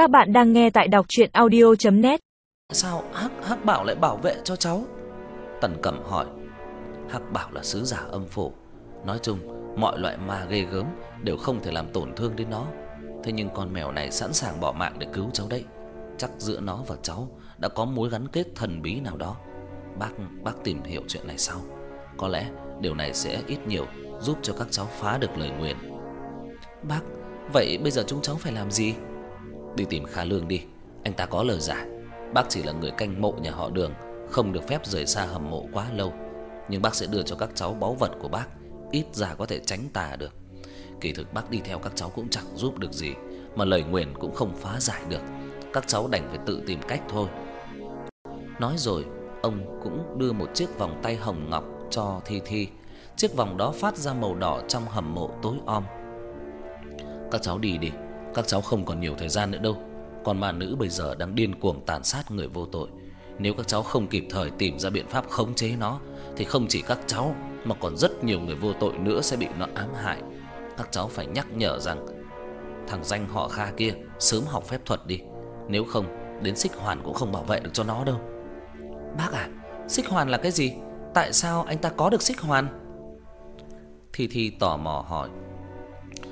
Các bạn đang nghe tại đọc chuyện audio.net Sao Hắc Hắc Bảo lại bảo vệ cho cháu? Tần Cẩm hỏi. Hắc Bảo là sứ giả âm phủ, nói chung mọi loại ma ghê gớm đều không thể làm tổn thương đến nó. Thế nhưng con mèo này sẵn sàng bỏ mạng để cứu cháu đấy. Chắc giữa nó và cháu đã có mối gắn kết thần bí nào đó. Bác bác tìm hiểu chuyện này sau. Có lẽ điều này sẽ ít nhiều giúp cho các cháu phá được lời nguyền. Bác, vậy bây giờ chúng cháu phải làm gì? Đi tìm Kha Lương đi, anh ta có lời giải. Bác chỉ là người canh mộ nhà họ Đường, không được phép rời xa hầm mộ quá lâu, nhưng bác sẽ đưa cho các cháu báu vật của bác, ít ra có thể tránh tà được. Kỳ thực bác đi theo các cháu cũng chẳng giúp được gì, mà lời nguyền cũng không phá giải được. Các cháu đành phải tự tìm cách thôi. Nói rồi, ông cũng đưa một chiếc vòng tay hồng ngọc cho Thi Thi. Chiếc vòng đó phát ra màu đỏ trong hầm mộ tối om. Các cháu đi đi, các cháu không còn nhiều thời gian nữa đâu. Còn ma nữ bây giờ đang điên cuồng tàn sát người vô tội. Nếu các cháu không kịp thời tìm ra biện pháp khống chế nó thì không chỉ các cháu mà còn rất nhiều người vô tội nữa sẽ bị nó ám hại. Các cháu phải nhắc nhở rằng thằng danh họ Kha kia sớm học phép thuật đi, nếu không đến Xích Hoàn cũng không bảo vệ được cho nó đâu. Bác à, Xích Hoàn là cái gì? Tại sao anh ta có được Xích Hoàn? Thi Thi tò mò hỏi.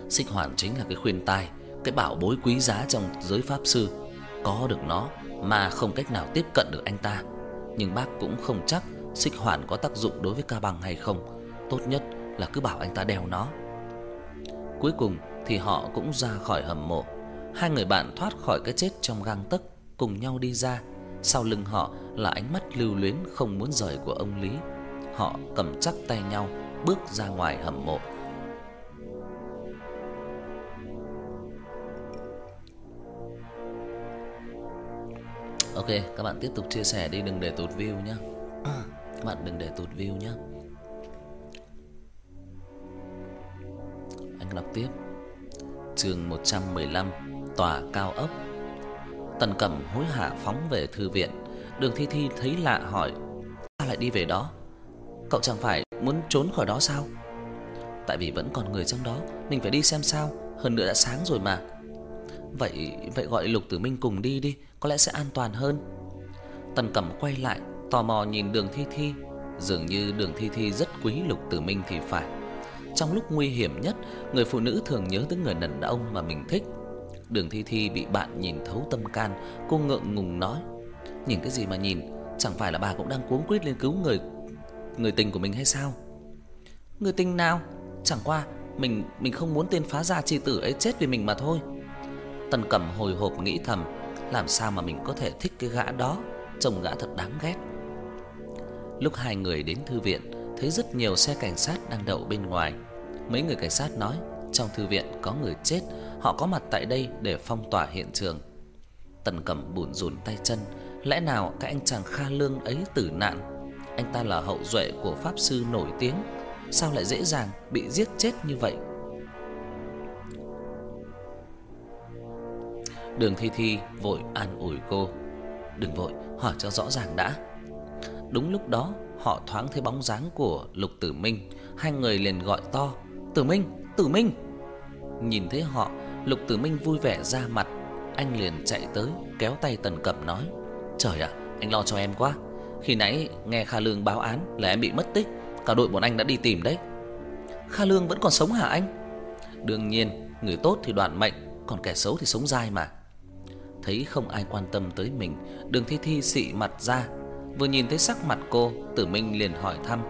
Xích Hoàn chính là cái khuyên tai, cái bảo bối quý giá trong giới pháp sư. Có được nó mà không cách nào tiếp cận được anh ta. Nhưng bác cũng không chắc Xích Hoàn có tác dụng đối với ca bằng hay không. Tốt nhất là cứ bảo anh ta đeo nó. Cuối cùng thì họ cũng ra khỏi hầm mộ. Hai người bạn thoát khỏi cái chết trong gang tấc, cùng nhau đi ra. Sau lưng họ là ánh mắt lưu luyến không muốn rời của ông Lý. Họ cầm chắc tay nhau bước ra ngoài hầm mộ. Ok, các bạn tiếp tục chia sẻ đi đừng để tụt view nhé. Các bạn đừng để tụt view nhé. Anh đọc tiếp. Chương 115, tòa cao ốc. Tần Cẩm hối hả phóng về thư viện. Đường Thi Thi thấy lạ hỏi: "Sao lại đi về đó? Cậu chẳng phải muốn trốn khỏi đó sao?" Tại vì vẫn còn người trong đó, mình phải đi xem sao, hơn nữa đã sáng rồi mà. Vậy vậy gọi Lục Tử Minh cùng đi đi, có lẽ sẽ an toàn hơn. Tần Cẩm quay lại, tò mò nhìn Đường Thi Thi, dường như Đường Thi Thi rất quý Lục Tử Minh thì phải. Trong lúc nguy hiểm nhất, người phụ nữ thường nhớ tới người đàn ông mà mình thích. Đường Thi Thi bị bạn nhìn thấu tâm can, cô ngượng ngùng nói: "Nhìn cái gì mà nhìn, chẳng phải là bà cũng đang cuống quýt lên cứu người người tình của mình hay sao?" "Người tình nào? Chẳng qua mình mình không muốn tên phá gia chi tử ấy chết vì mình mà thôi." Tần Cẩm hồi hộp nghĩ thầm, làm sao mà mình có thể thích cái gã đó, trông gã thật đáng ghét. Lúc hai người đến thư viện, thấy rất nhiều xe cảnh sát đang đậu bên ngoài. Mấy người cảnh sát nói, trong thư viện có người chết, họ có mặt tại đây để phong tỏa hiện trường. Tần Cẩm bủn rủn tay chân, lẽ nào cái anh chàng Kha Lương ấy tử nạn? Anh ta là hậu duệ của pháp sư nổi tiếng, sao lại dễ dàng bị giết chết như vậy? Đường Thi Thi vội an ủi cô, "Đừng vội, hỏi cho rõ ràng đã." Đúng lúc đó, họ thoáng thấy bóng dáng của Lục Tử Minh, hai người liền gọi to, "Tử Minh, Tử Minh!" Nhìn thấy họ, Lục Tử Minh vui vẻ ra mặt, anh liền chạy tới kéo tay Tần Cẩm nói: "Trời ạ, anh lo cho em quá. Khi nãy nghe Kha Lương báo án là em bị mất tích, cả đội bọn anh đã đi tìm đấy." "Kha Lương vẫn còn sống hả anh?" "Đương nhiên, người tốt thì đoạn mệnh, còn kẻ xấu thì sống dai mà." Thấy không ai quan tâm tới mình, Đường Thi Thi xị mặt ra, vừa nhìn thấy sắc mặt cô, Tử Minh liền hỏi thăm: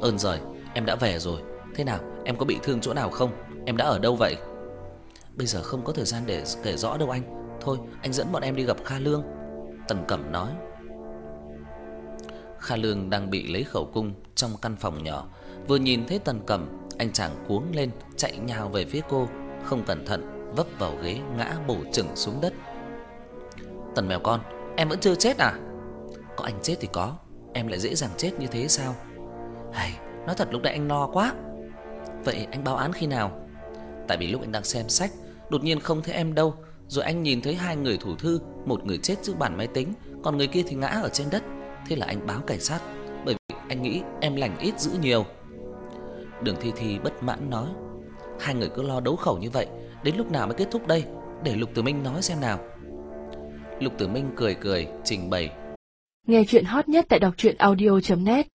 "Ơn rồi, em đã về rồi, thế nào, em có bị thương chỗ nào không? Em đã ở đâu vậy?" "Bây giờ không có thời gian để kể rõ đâu anh, thôi anh dẫn bọn em đi gặp Kha Lương." Tần Cẩm nói. Kha Lương đang bị lấy khẩu cung trong căn phòng nhỏ, vừa nhìn thấy Tần Cẩm, anh chàng cuống lên chạy nhào về phía cô, không cẩn thận vấp vào ghế ngã bổ chừng xuống đất. Tần mèo con, em vẫn chưa chết à? Có anh chết thì có, em lại dễ dàng chết như thế sao? Hay, nói thật lúc nãy anh lo quá. Vậy anh báo án khi nào? Tại vì lúc anh đang xem sách, đột nhiên không thấy em đâu, rồi anh nhìn thấy hai người thủ thư, một người chết trước bàn máy tính, còn người kia thì ngã ở trên đất. Thế là anh báo cảnh sát, bởi vì anh nghĩ em lành ít dữ nhiều. Đường Thi Thi bất mãn nói, hai người cứ lo đấu khẩu như vậy, đến lúc nào mới kết thúc đây? Để Lục Tử Minh nói xem nào. Lục Tử Minh cười cười, trình bày. Nghe chuyện hot nhất tại đọc truyện audio.net